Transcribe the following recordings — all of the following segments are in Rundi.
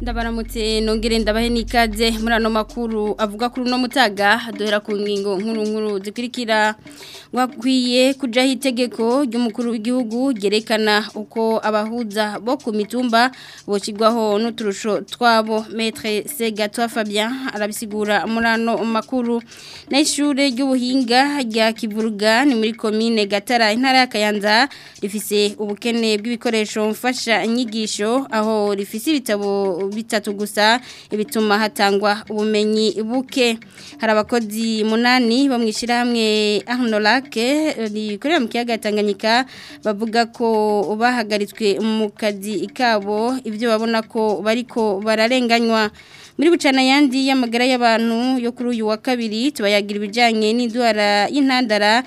ndabaramutse nongere ndabahe n'ikaze muri makuru avuga kuri uno mutaga duhera ku ngingo nkuru nkuru zikurikira wakwiye kujyaho itegeko ry'umukuru w'igihugu gerekana uko abahuza bo ku mitumba boshyirwaho n'uturusho twabo metre segatwa fabien arabisigura muri ano makuru n'ishuri ry'ubuhinga rya kivuruga ni muri komine gatara intara ya kayanza rifise ubukene bw'ibikoresho mfasha mfashanyigisho aho rifise ibitabo bitatu gusa ibituma hatangwa ubumenyi buke hari abakozi munani bo mu ishyirahamwe ahanolake rikorera mu kiyaga Tanganyika bavuga ko bahagaritswe mu kazi kabo ibyo babona ko bariko bararenganywa muri bucana yandi y'amagara y'abantu yo kuri uyu wa kabiri tubayagira ibijyanye n'indwara y'intandara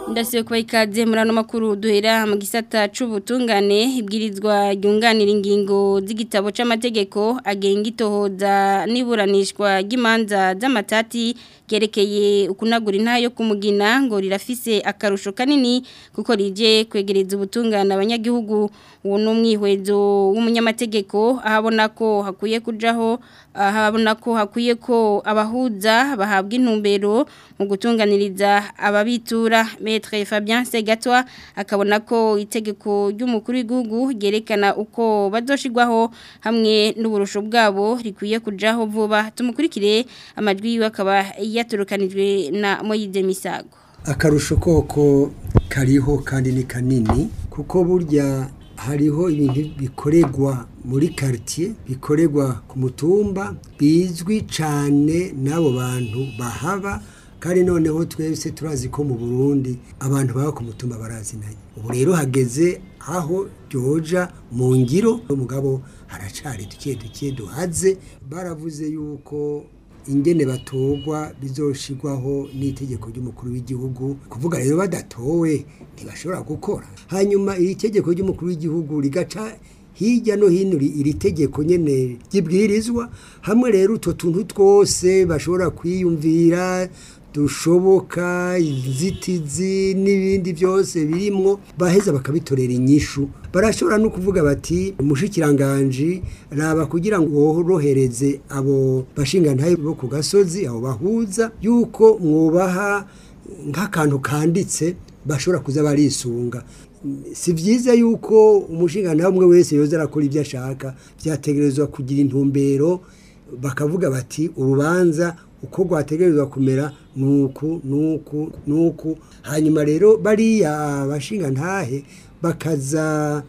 ndasiye kuba ikaze muri makuru duhera mu gisata cy'ubutungane ibwirizwa ryunganira ingingo z'igitabo cy'amategeko agenga itohoza n'iburanishwa ry'imanza z'amatati ryerekeye ukunagura intara yo kumugina ngo rirafise akarusho kanini kuko rije kwegereza ubutungane abanyagihugu uwo ni umwihwezo w'umunyamategeko ahabona ko hakwiye kujaho ahabona ko hakwiye ko abahuza bahabwa intumbero mu gutunganiriza ababitura metre Fabien Segatwa akabona ko itegeko ry'umukuru w'igihugu ryerekana uko bazoshigwaho hamwe n'uburusho bwabo rikwiye kujaho vuba tumukurikire amajwi yiwe akaba yaturukanijwe na moyide misago akarusho koko kariho kandi ni kanini kuko burya hariho ibintu bikorerwa muri karitsiye bikoregwa ku mutumba bizwi cyane n'abo bantu bahaba kandi noneho twese turazi ko mu burundi abantu baba ku mutumba barazinanye ubu rero hageze aho byoja mu ngiro umugabo haracari duke duke duhaze baravuze yuko ingene batogwa bizoshirwaho n'itegeko ry'umukuru w'igihugu kuvuga rero badatowe ntibashobora gukora hanyuma iri tegeko ry'umukuru w'igihugu rigaca hirya no hino iri tegeko nyine ryibwirizwa hamwe rero utwo tuntu twose bashobora kwiyumvira dushoboka inzitizi n'ibindi byose birimo baheza bakabitorera inyishu barashobora no kuvuga bati umushikiranganji raba kugira ngo worohereze abo bashingantahe bo ku gasozi abo bahuza yuko mwubaha nk'akantu kanditse bashobora kuza barisunga si byiza yuko umushingantahe umwe wese yoza arakora ibyo ashaka byategerezwa kugira intumbero bakavuga bati urubanza uko rwategerezwa kumera nuku nuku nuku hanyuma rero bariya bashinga ntahe bakaza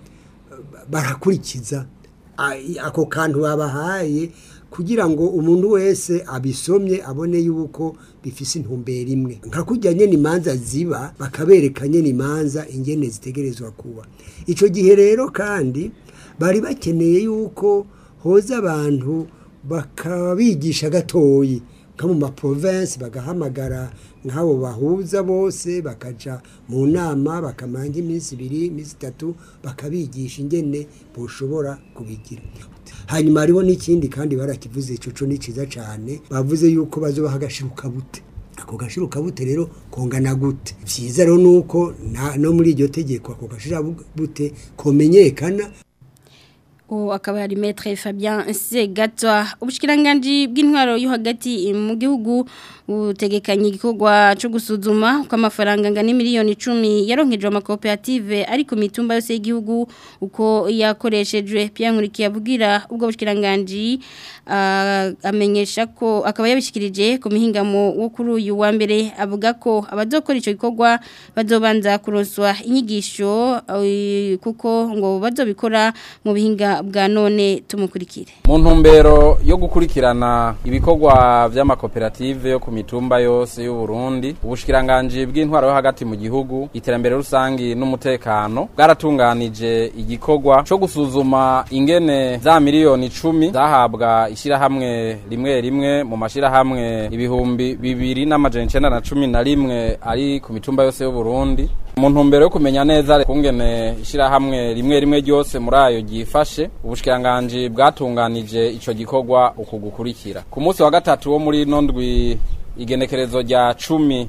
barakurikiza ako kantu babahaye kugira ngo umuntu wese abisomye abone yuko bifise intumbero imwe nka kurya imanza ziba bakabereka nyine imanza ingene zitegerezwa kuba icyo gihe rero kandi bari bakeneye yuko hoza abantu bakabigisha gatoyi nko mu ma province bagahamagara nk'abo bahuza bose bakajya mu nama bakamanja iminsi ibiri iminsi itatu bakabigisha ingene bushobora kubigira hanyuma hariho n'ikindi kandi barakivuze icucu ni cyiza cyane bavuze yuko bazobaha agashiruka bute ako gashiruka bute rero kongana gute byiza rero nuko no muri iryo tegeko ako gashiruka bute komenyekana ubu akaba yari metere fabien segatwa ubushikiranganji bw'intwaro yo hagati mu gihugu utegekanye igikorwa cyo gusuzuma uko amafaranga angana miliyoni icumi yaronkejwe amakoperative ari ku mitumba yose y'igihugu uko yakoreshejwe Pierre Nkurikiye avugira ubwo bushikiranganje amenyesha ko akaba yabishikirije ku mihingamo wo kuri uyu wa mbere avuga ko abazokora icyo gikorwa bazobanza kuronswa inyigisho kuko ngo bazobikora mu bihinga bwa none tumukurikire mu ntumbero yo gukurikirana ibikorwa by'amakoperative yo mitumba yose y'u Burundi ubushikiranganje bw'intwaro yo hagati mu gihugu iterambere rusange n'umutekano bwaratunganije igikorwa cyo gusuzuma ingene za miliyoni icumi zahabwa ishyirahamwe rimwe rimwe mu mashyirahamwe ibihumbi bibiri n'amajana icenda na cumi na rimwe ari ku mitumba yose y'u Burundi mu ntumbero yo kumenya neza kungene ishyirahamwe rimwe rimwe ryose muri ayo ryifashe ubushikiranganje bwatunganije ico gikorwa uku gukurikira ku munsi wa gatatu wo muri nondwi igenekerezo rya cumi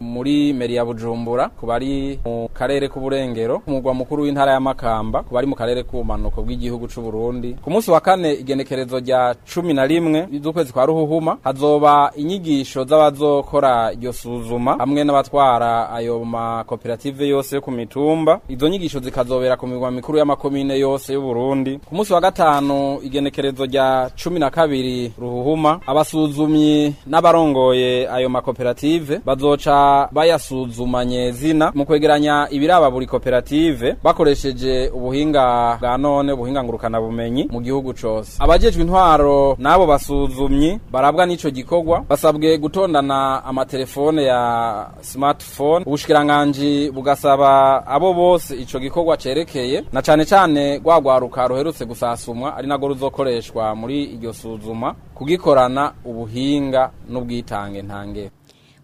muri meri ya bujumbura bujumbura ku mu karere k'uburengero ku mugwa mukuru w'intara ya makamba kubari mu karere k'ubumanuko bw'igihugu c'u Burundi ku munsi wa kane igenekerezo rya cumi na rimwe z'ukwezi kwa ruhuhuma hazoba inyigisho z'abazokora iryo suzuma hamwe n'abatwara ayo makoperative yose yo ku mitumba izo nyigisho zikazobera ku migwa mikuru y'amakomine yose y'u Burundi ku munsi wa gatanu igenekerezo rya cumi na kabiri ruhuhuma abasuzumyi n'abarongoye ayo makoperative bazoca bayasuzuma zina mu kwegeranya ibiraba buri koperative bakoresheje ubuhinga bwa none ubuhinga ngurukana bumenyi mu gihugu cyose abajejwe intwaro nabo basuzumye barabwa n'ico gikorwa basabwe gutondana amatelefone ya smartphone ubushikiranganje bugasaba abo bose icyo gikorwa cyerekeye na cyane cane rwagwaruka ruherutse gusasumwa ari nago ruzokoreshwa muri iryo suzuma kugikorana ubuhinga n'ubwitange ntange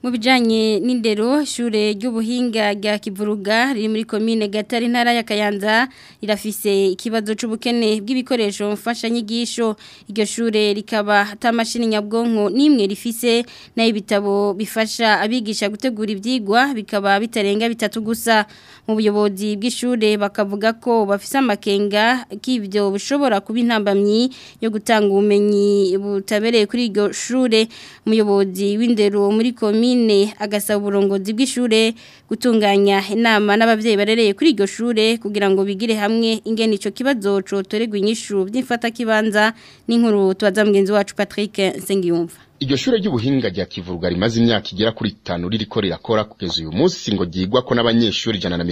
mu bijyanye n'indero ishure ry'ubuhinga rya kivuruga riri muri komine gatari intara ya kayanza rirafise ikibazo cy'ubukene bw'ibikoresho mfashanyigisho iryo shure rikaba atamashini nyabwonko n'imwe rifise nayo ibitabo bifasha abigisha gutegura ibyigwa bikaba bitarenga bitatu gusa mu buyobozi bw'ishure bakavuga ko bafise amakenga k'ibyo bishobora kuba intambamyi yo gutanga ubumenyi butabereye kuri iryo shure umuyobozi w'indero muri komine komine agasaba uburongozi bw'ishure gutunganya inama n'abavyeyi barereye kuri iryo shure kugira ngo bigire hamwe ingene ico kibazo cotoregwa inyishu byinfata kibanza n'inkuru tubaza mugenzi wacu Patrick Sengiyumva iryo shure ry'ubuhinga rya Kivuruga rimaze imyaka igera kuri itanu ririko rirakora kugeza uyu munsi ngo ryigwako n'abanyeshuri ijana na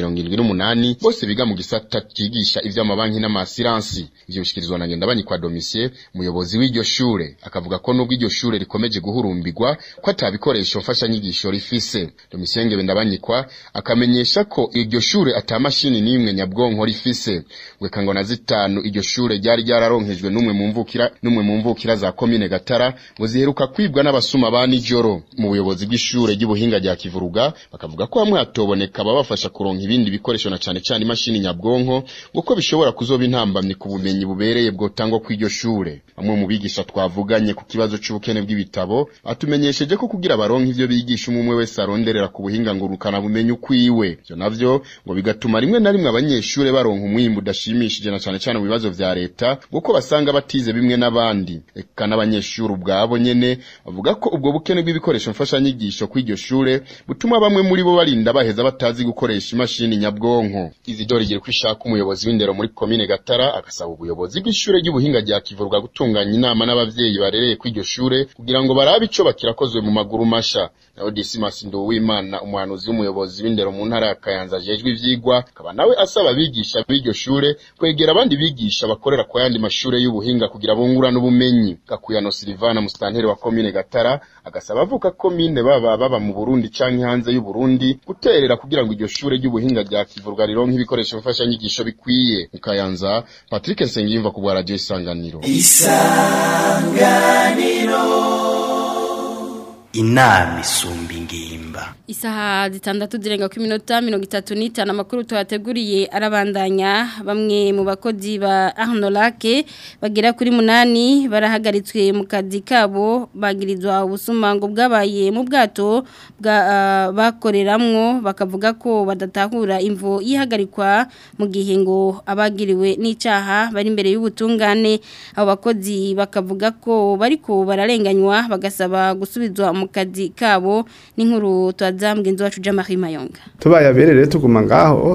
bose biga mu gisata cigisha ivy'amabanki n'amasiransi ivyo bishikirizwa na Ngendabanyi kwa Domisie umuyobozi w'iryo shure akavuga ko nubwo iryo shure rikomeje guhurumbirwa ko ata bikoresho mfashanyigisho rifise Domisie Ngendabanyikwa akamenyesha ko iryo shure ata mashini n'imwe nyabwonko rifise weka ngo na zitanu iryo shure ryari ryararonkejwe n'umwe mu mvukira n'umwe mu mvukira za komine Gatara muziheruka kwibwa n'abasuma ba nijoro mu buyobozi bw'ishure ry'ubuhinga rya kivuruga bakavuga ko bamwe hatoboneka babafasha kuronka ibindi bikoresho na cyane cane imashini nyabwonko kuko bishobora kuzoba intambamyi ku bumenyi bubereye bwotangwa kw'iryo shure bamwe mu bigisha twavuganye ku kibazo cy’ubukene bw'ibitabo atumenyesheje ko kugira baronke ibyo bigisha umwe umwe wese aronderera ku buhinga ngurukana bumenyi ukwiwe ivyo nabyo ngo bigatuma rimwe na rimwe abanyeshuri baronka umwimbu udashimishije na cyane cyane mu bibazo bya leta kuko basanga batize bimwe n'abandi eka n'abanyeshure ubwabo nyene avuga ko ubwo bukene bw'ibikoresho mfashanyigisho kw'iryo shure butuma bamwe muri bo barinda baheza batazi gukoresha imashini nyabwonko izidori igiye kwishaka umuyobozi w'indero muri komine Gatara agasaba ubuyobozi bw'ishure ry'ubuhinga rya Kivurwa gutunganya inama n'abavyeyi barereye kw'iryo shure kugira ngo barabe ico bakirakozwe mu maguru masha nawe Dismas Nduwimana umuhanuzi w'umuyobozi w'indero mu ntara ya Kayanza ajejwe ivyigwa akaba nawe asaba abigisha b'iryo shure kwegera abandi bigisha bakorera ku yandi mashure y'ubuhinga kugira bungurane ubumenyi Gakuyano Silvana mustanteri wa komine komine gatara agasaba avuga komine baba baba mu burundi canke hanze y'uburundi guterera kugira ngo iryo shuri ry'ubuhinga rya kivurwa nk’ibikoresho ibikoresho mfashanyigisho bikwiye mukayanza patrick nsengiyumva ku bwa radio isanganiro isanganiro inama isumba ingimba isaha zitandatu zirenga ku minota mirongo itatu n'itanu amakuru tuhateguriye arabandanya bamwe mu bakozi ba ahanolake bagera kuri munani barahagaritswe mu kazi kabo bagirizwa ubusumango bwabaye mu bwato ah, bakoreramwo bakavuga ko badatahura imvo yihagarikwa mu gihe ngo abagiriwe n'icyaha bari imbere y'ubutungane abo bakozi bakavuga ko bariko bararenganywa bagasaba gusubizwa mu kabo n'inkuru tubaza mugenzi wacu Jamari Mayonga tubaye aberere tuguma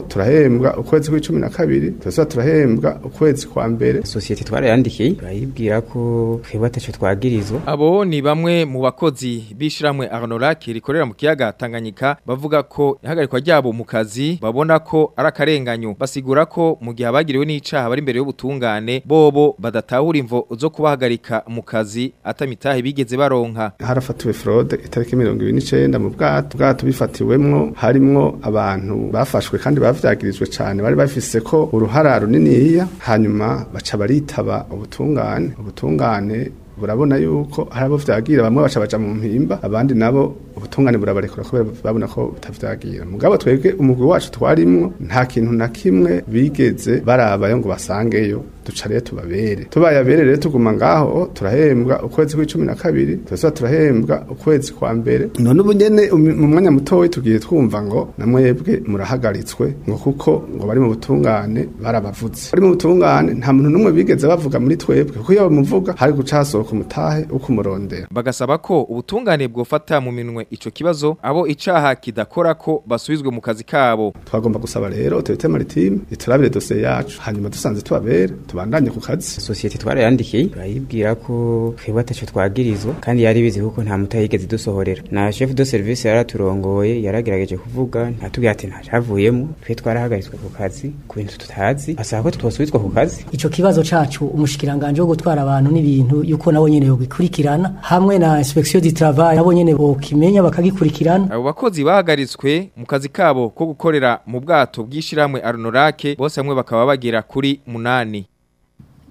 turahembwa ukwezi kwa 12 tuza turahembwa ukwezi kwa mbere societe twarayandikiye bayibwira ko twebwe atacho twagirizwa abo ni bamwe mu bakozi bishiramwe Arnorak rikorera mu kiyaga Tanganyika bavuga ko ihagarikwa ryabo mu kazi babona ko arakarenganyo basigura ko mu gihe abagiriwe n'icaha bari imbere y'ubutungane bobo badatahura imvo zo kubahagarika mu kazi atamitahe bigeze baronka harafatiwe Claude itariki mirongo ibiri n'icenda mu bwato ubwato bifatiwemwo harimwo abantu bafashwe kandi bavyagirizwe cyane bari bafise ko uruhara runiniya hanyuma baca baritaba ubutungane ubutungane urabona yuko hari abo vyagira bamwe baca baja mu mpimba abandi nabo ubutungane burabarekura kubera babona ko batavyagira mugabo twebwe umugwi wacu twarimwo nta kintu na kimwe bigeze barabayo ngo basangeyo duca rero tubabere tubayabere rero tuguma ngaho turahembwa ukwezi kw'icumi na kabiri tuza turahembwa ukwezi kwa mbere none ubu nyene mu mwanya mutoya tugiye twumva ngo namwebwe murahagaritswe ngo kuko ngo bari mu butungane barabavutse. bari mu butungane nta muntu n'umwe bigeze bavuga muri twebwe kuko iyo bamuvuga hari gucaso kumutahe ukumurondera bagasaba ko ubutungane bwofata mu minwe ico kibazo abo icaha kidakora ko basubizwe mu kazi kabo twagomba gusaba rero autorité maritime iturabire dossier yacu hanyuma dusanze tubabera tubandanye ku kazi societe twarayandikiye bayibwira ko twebwe ataco twagirizwa kandi yari bizi kuko nta mutayigeze dusohorera na chef de service yaraturongoye yaragerageje kuvuga ntatubwira ati nta cavuyemo twe twarahagaritswe ku kazi ku bintu tutazi asaba ko twosubizwa ku kazi icyo kibazo cyacu umushikiranganje wo gutwara abantu n'ibintu yuko nabo nyene yogikurikirana hamwe na inspection du travail nabo nyene bokimenya bakagikurikirana abo bakozi bahagaritswe mu kazi kabo ko gukorera mu bwato bwishirahamwe Arnorake bose hamwe bakaba bagera kuri munani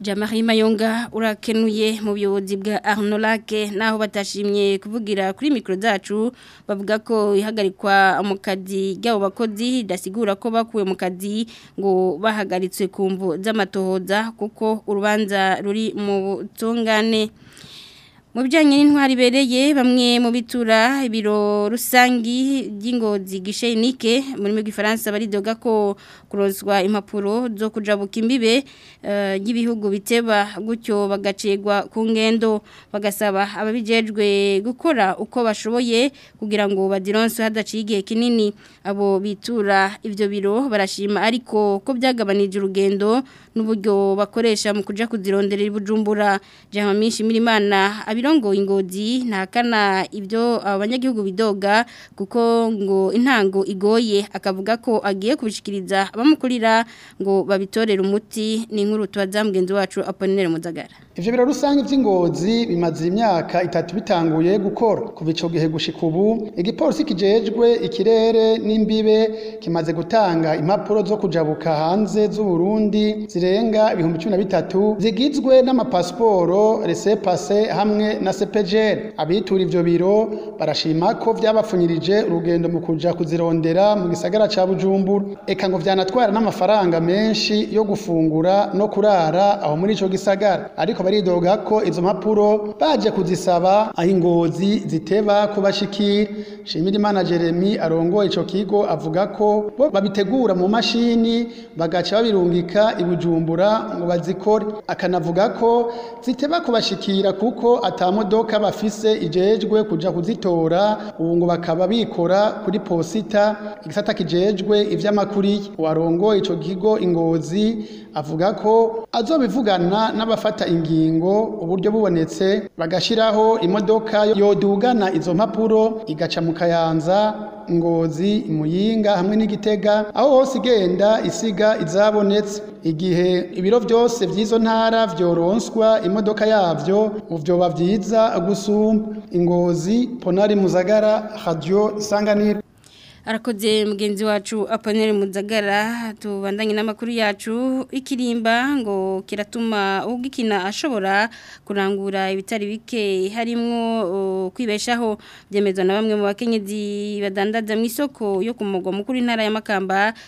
jamari mayonga urakenuye mu buyobozi bwa Lake naho batashimye kuvugira kuri mikoro zacu bavuga ko ihagarikwa mu kazi ry'abo bakozi ridasigura ko bakuye mu kazi ngo bahagaritswe ku mvu z'amatohoza kuko urubanza ruri mu butungane mu bijyanye n'intwari ibereye bamwe mu bitura ibiro rusangi by'ingozi gishenike muri mu gifaransa baridoga ko kurozwa impapuro zo kujabuka imbibe eh, y'ibihugu biteba gutyo bagacegwa ku ngendo bagasaba ababijejwe gukora uko bashoboye kugira ngo badironse hadaciye kinini abo bitura ibyo biro barashima ariko ko byagabanije urugendo n'uburyo bakoresha mu kuja kuzironderera ibujumbura jama minshi mirimana abirongoye ingozi ntakana ibyo abanyagihugu bidoga kuko ngo intango igoye akavuga ko agiye kubishikiriza abamukurira ngo babitorere umuti ni inkuru tubaza mugenzi wacu Apollinaire Muzagara ivyo biro rusange by'ingozi bimaze imyaka itatu bitanguye gukora kuva ico gihe gushika ubu igipolisi kijejwe ikirere n'imbibe kimaze gutanga impapuro zo kujabuka hanze z'u Burundi zirenga ibihumbi cumi na bitatu zigizwe n'amapasiporo resepase hamwe na sepejeri abitura ibyo biro barashima ko byabapfunyirije urugendo mu kuja kuzirondera mu gisagara cya bujumbura eka ngo vyanatwara n'amafaranga menshi yo gufungura no kurara aho muri icyo gisagara ariko baridoga ko izo mpapuro baje kuzisaba aho ingozi ziteba kubashikira shimira imana Jeremy arongoye icyo kigo avuga ko bo babitegura mu mashini bagaca babirungika i bujumbura Bujumbura ngo bazikore akanavuga ko ziteba kubashikira kuko atamodoka bafise ijejwe kuja kuzitora ubu ngo bakaba bikora kuri posita igisata kijejwe ivy'amakuriye warongo ico kigo ingozi avuga ko azobivugana n'abafata ingingo uburyo bubonetse bagashiraho imodoka yodugana izo mpapuro igaca mu kayanza ngozi muyinga hamwe n'igitega aho hose igenda isiga izabonetse igihe ibiro byose by'izo ntara byoronswa imodoka yabyo byoba byiza gusumba ingozi ponari muzagara radio isanganiro arakoze mugenzi wacu aponere muzagara tubandanye n'amakuru yacu ikirimba ngo kiratuma ugikina ashobora kurangura ibitari bike harimo kwibeshaho byemezwa na bamwe mu bakenyezi badandaza mu isoko yo ku mukuru intara ya Makamba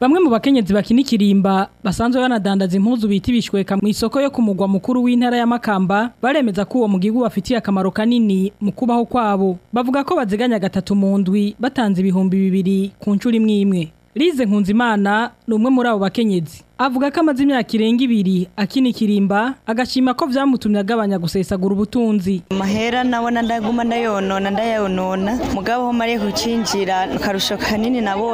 Bamwe mu bakenyezi bakinikirimba basanzwe banadandaza impuzu bita ibishweka mu isoko yo kumugwa mukuru w'intara ya Makamba baremeza ko uwo mugigwa bafitiye akamaro kanini mu kubaho kwabo bavuga ko baziganya gatatu mu ndwi batanze ibihumbi bibiri ku nshuro imwe imwe Lize Nkunzimana ni umwe muri abo bakenyezi avuga ko amaze imyaka irenga ibiri akina ikirimba agashima ko byamutumye agabanya gusesagura ubutunzi Mahera nabona ndaguma ndayonona ndayonona mugabo ho mariye gukinjira karusho kanini nabonye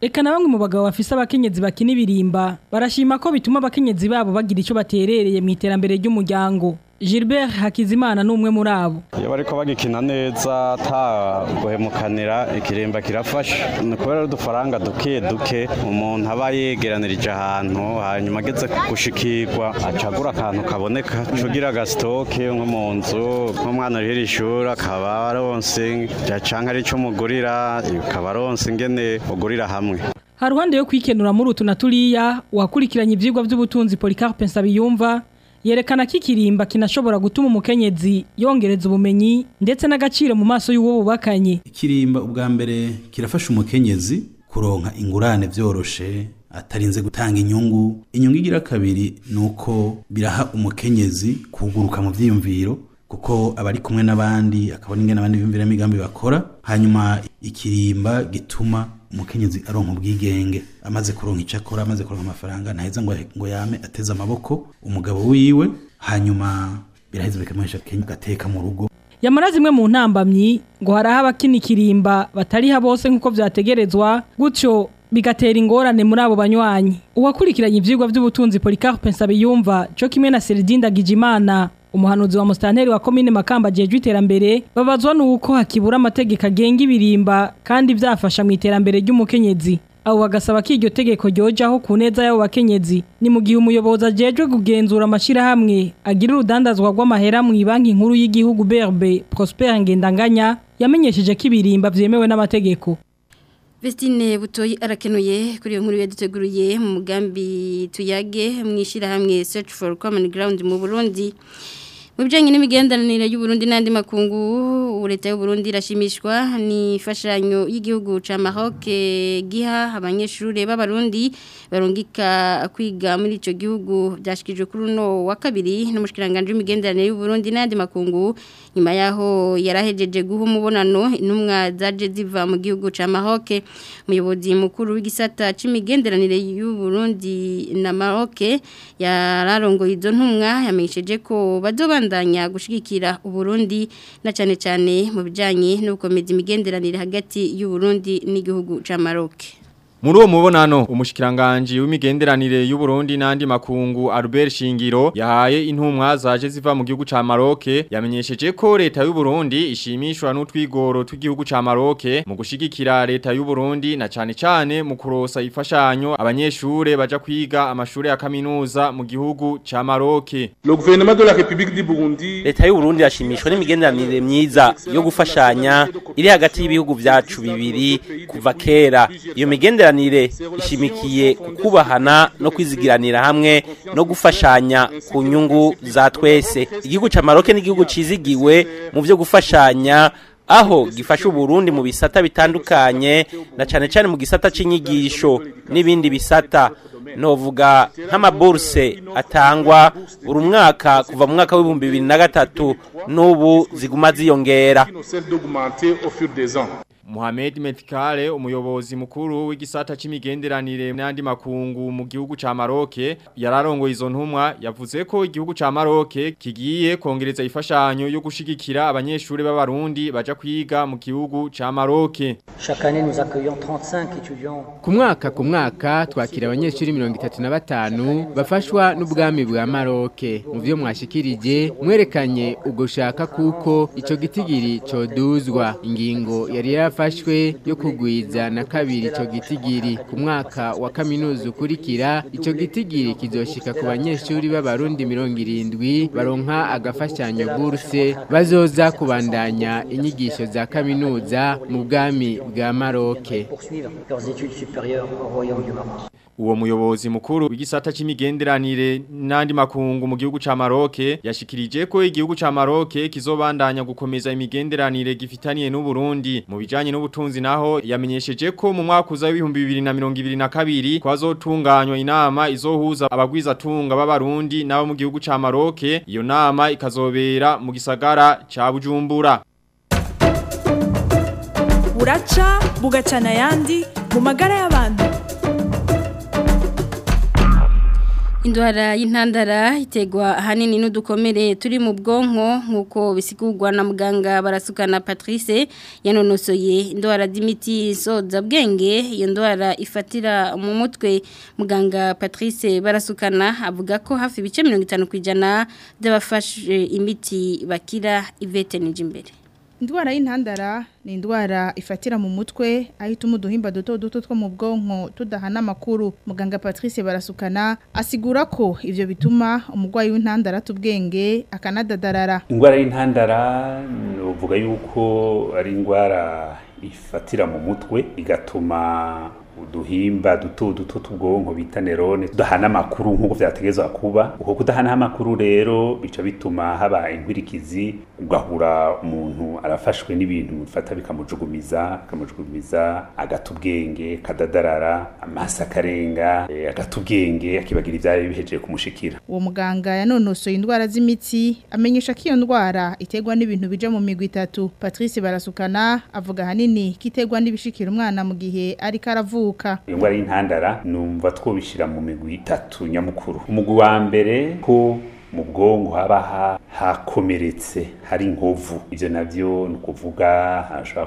reka na bamwe mu bagabo bafise abakenyezi bakina ibirimba barashima ko bituma abakenyezi babo bagira icyo baterereye mu iterambere ry'umuryango Gilbert Hakizimana ni umwe muri abo iyo bari ko bagikina neza nta guhemukanira ikirimba kirafasha ni kubera udufaranga duke duke umuntu aba yegeranirije ahantu hanyuma ageze gushikirwa acagura akantu kaboneka cugira agasitoke nko mu nzu nk'umwana urihira ishuri akaba aronse cyangwa ari cyo mugurira akaba aronse ingene ugurira hamwe haruhande yo kwikenura muri utu na turiya wakurikiranye ibyigwa by'ubutunzi Polycarpe Nsabiyumva yerekana ko ikirimba kinashobora gutuma umukenyezi yongereza ubumenyi ndetse n'agaciro mu maso y'uwo bubakanye ikirimba ubwa mbere kirafasha umukenyezi kuronka ingurane byoroshe atarinze gutanga inyungu inyungu igira kabiri ni uko biraha umukenyezi kuguruka mu byiyumviro kuko aba ari kumwe n'abandi akabona ingana abandi biyumvira imigambi bakora hanyuma ikirimba gituma umukenyezi aronka ubwigenge amaze kuronka icyo akora amaze kuronka amafaranga ntaheza ngo ngo yame ateze amaboko umugabo wiwe hanyuma biraheza bikamuhesha agateka mu rugo yamara zimwe mu ntambamyi ngo haraho abakina ikirimba batariha bose nk'uko byategerezwa gutyo bigatera ingorane muri abo banywanyi uwakurikiranye ibyigwa by'ubutunzi Policarpe Nsabiyumva cyo kimwe na Seridinda Gijimana umuhanuzi wa musitanteri wa komine makamba agejwe iterambere babazwa nuko hakibura amategeko agenga ibirimba kandi byafasha mu iterambere ry'umukenyezi abo bagasaba ko iryo tegeko ryojaho ku neza y'abo bakenyezi ni mu gihe umuyobozi ajejwe kugenzura amashyirahamwe agira urudandazwa rw'amahera mu banki nkuru y'igihugu berbe prosper ngendanganya yamenyesheje ko ibirimba byemewe n'amategeko Vestine butoyi arakenuye kuri iyo nkuru yaduteguruye mu mugambi tuyage mu ishyirahamwe search for common ground mu Burundi mu bijyanye Burundi y'uburundi n'andi makungu ureta leta y'uburundi irashimishwa ni imfashanyo y'igihugu cha mahoke giha abanyeshuri b'abarundi barungika kwiga muri icyo gihugu byashyikirije kuri uno wa kabiri n'umushyikirangantego w'imigenderanire y'uburundi n'andi makungu nyuma yaho yarahejeje guha umubonano intumwa zaje ziva mu gihugu cha Maroc umuyobozi mukuru w'igisata c'imigenderanire y'u Burundi na Maroc yararongo izo ntumwa yamenyesheje ko bazobandanya gushigikira u Burundi na cyane cyane mu bijanye n’uko gukomeza imigenderanire hagati y'u Burundi n'igihugu ca Maroc muri uwo mubonano umushikiranganji w'imigenderanire y'u Burundi n'andi makungu Albert Shingiro yahaye intumwa zaje ziva mu gihugu ca Maroke yamenyesheje ko leta y'u Burundi ishimishwa n'utwigoro tw'igihugu ca Maroc mu gushigikira leta y'u Burundi na cane cane mu kurosa ifashanyo abanyeshure baja kwiga amashure ya kaminuza mu gihugu ca Maroc de la République du Burundi Leta y'u Burundi yashimishwa n'imigenderanire myiza yo gufashanya iri hagati y'ibihugu vyacu bibiri kuva kera iyo migenderanire mibanire ishimikiye ku kubahana no kwizigiranira hamwe no gufashanya ku nyungu za twese igihugu cya maroke n'igihugu cyizigiwe mu byo gufashanya aho gifasha uburundi mu bisata bitandukanye na cyane cyane mu gisata cy'inyigisho n'ibindi bisata novuga nk'amaburse atangwa buri mwaka kuva mu mwaka w'ibihumbi bibiri na gatatu n'ubu ziguma ziyongera Mohamed Metkale umuyobozi mukuru w'igisata c'imigenderanire n'andi makungu mu gihugu ca Maroc yararongoye izo ntumwa yavuze ko igihugu ca Maroc kigiye kongereza ifashanyo yo gushigikira abanyeshuri b'abarundi baja kwiga mu gihugu ca Maroc. Ku mwaka ku mwaka twakira abanyeshuri 35 bafashwa n'ubwami bwa Maroc. Mu byo mwashikirije mwerekanye ugushaka kuko ico gitigiri coduzwa ingingo yari yafashwe yo kugwiza na kabiri icyo gitigiri ku mwaka wa kaminuza ukurikira icyo gitigiri kizoshika ku banyeshuri b'abarundi mirongo irindwi baronka agafashanyo buruse bazoza kubandanya inyigisho za kaminuza mu bwami bwa maroke uwo muyobozi mukuru w'igisata cy'imigenderanire n'andi makungu mu gihugu ca Maroc yashikirije ko igihugu ca Maroc kizobandanya gukomeza imigenderanire gifitaniye n'u Burundi mu bijanye n'ubutunzi naho yamenyesheje ko mu mwaka uza w'ibihumbi 2022 kwazotunganywa inama izohuza abagwiza tunga b'abarundi nabo mu gihugu ca Maroc iyo nama ikazobera mu gisagara ca Bujumbura buraca bugacana yandi mu magara y'abantu indwara y'intandara itegwa ahanini n'udukomere turi mu bwonko nk'uko bisigurwa na muganga barasukana patrice yanonosoye indwara z'imiti isoza bwenge iyo ndwara ifatira mu mutwe muganga patrice barasukana avuga ko hafi ibice mirongo itanu ku by'abafashe imiti bakira ivete nijya indwara y'intandara ni indwara ifatira mu mutwe aho ituma uduhimba duto duto two mu bwonko tudahana amakuru muganga patrice barasukana asigura ko ibyo bituma umurwayi w'intandara atubwenge akanadadarara indwara y'intandara ni yuko ari indwara ifatira mu mutwe igatuma uduhimba duto duto tubwonko bita nerone dahana amakuru nk'uko byategezwa kuba uko kudahana amakuru rero bica bituma haba inkwirikizi ugahura umuntu arafashwe n'ibintu bifata bikamujugumiza akamujugumiza agata ubwenge kadadarara amaso akarenga e, eh, agata ubwenge akibagira ibyari bihejeje kumushikira uwo muganga yanonosoye indwara z'imitsi amenyesha ko iyo ndwara iterwa n'ibintu bija mu migwi itatu Patrice Barasukana avuga hanini kiterwa n'ibishikira umwana mu gihe ariko aravuka uvuka indwara y'intandara numva twubishyira mu migwi itatu nyamukuru umugwi wa mbere ko mu bwonko haba hakomeretse hari inkovu ibyo nabyo ni ukuvuga hashobora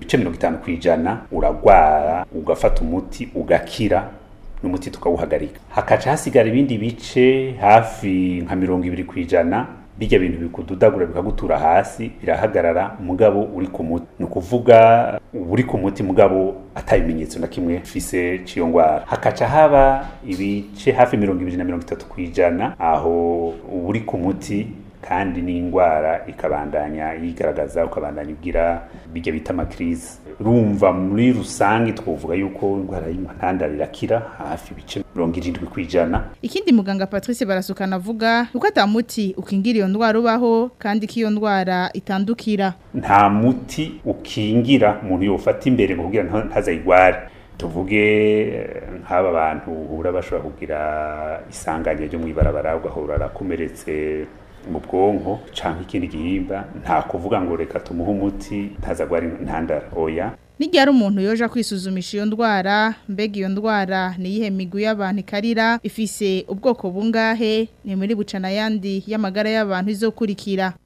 ibice mirongo itanu ku ijana uragwara ugafata umuti ugakira n'umuti tukawuhagarika hakaca hasigara ibindi bice hafi nka mirongo ibiri ku ijana bijya bintu bikududagura bikagutura hasi birahagarara mugabo uri ku muti ni ukuvuga uba uri ku muti mugabo ata bimenyetso na kimwe fise ciyo ngwara hakaca haba ibice hafi mirongo ibiri na mirongo itatu kwijana aho uri ku muti kandi n'indwara ikabandanya yigaragaza ukabandanya ubwira bijya bita amakirize rumva muri rusange twavuga yuko indwara y'inkontanda rirakira hafi ibice mirongo irindwi ku ijana ikindi muganga patrice barasukana avuga uko atamuti ukingira iyo ndwara ubaho kandi ko iyo ndwara itandukira nta muti ukingira umuntu yofata imbere ngo kugira ntazayigware tuvuge eh, nk'aba bantu uhura bashobora kugira isanganya ryo mu ibarabara ugahura arakomeretse mu bwonko cyangwa ikindi gihimba nta kuvuga ngo reka tumuhe umuti ntazagwara intandara oya n'igihe umuntu yoje kwisuzumisha iyo ndwara mbega iyo ndwara niyihe migwi y'abantu ikarira ifise ubwoko bungahe ni muri bucana yandi y'amagara y'abantu izokurikira